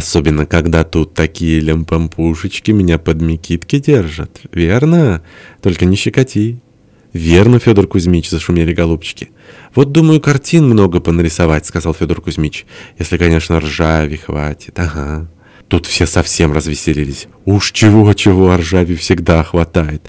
Особенно, когда тут такие лямпампушечки меня под микитки держат. Верно? Только не щекоти. «Верно, Федор Кузьмич», — зашумели голубчики. «Вот, думаю, картин много понарисовать», — сказал Федор Кузьмич. «Если, конечно, ржави хватит. Ага». Тут все совсем развеселились. «Уж чего-чего, а ржави всегда хватает».